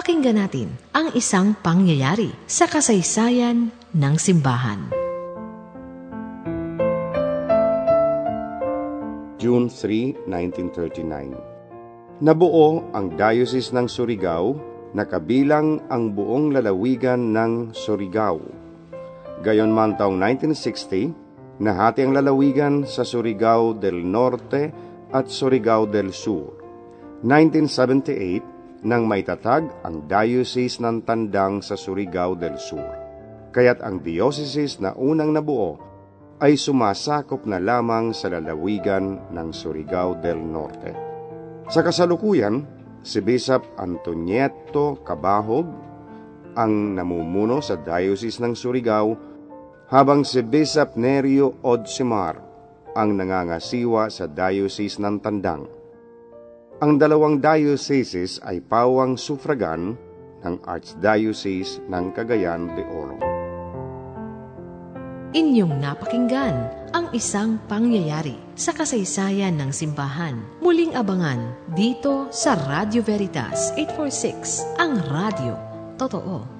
Pakinggan natin ang isang pangyayari sa kasaysayan ng simbahan. June 3, 1939 Nabuo ang Diocese ng Surigao na kabilang ang buong lalawigan ng Surigao. Gayon man taong 1960, nahati ang lalawigan sa Surigao del Norte at Surigao del Sur. 1978, nang maitatag ang Diocese ng Tandang sa Surigao del Sur. Kaya't ang diocese na unang nabuo ay sumasakop na lamang sa lalawigan ng Surigao del Norte. Sa kasalukuyan, si Bishop Antonieto Cabahog ang namumuno sa Diocese ng Surigao habang si Bishop Nerio Odsimar ang nangangasiwa sa Diocese ng Tandang. Ang dalawang dioceses ay pawang sufragan ng Archdiocese ng Cagayan de Oro. Inyong napakinggan ang isang pangyayari sa kasaysayan ng simbahan. Muling abangan dito sa Radio Veritas 846, ang radio. Totoo.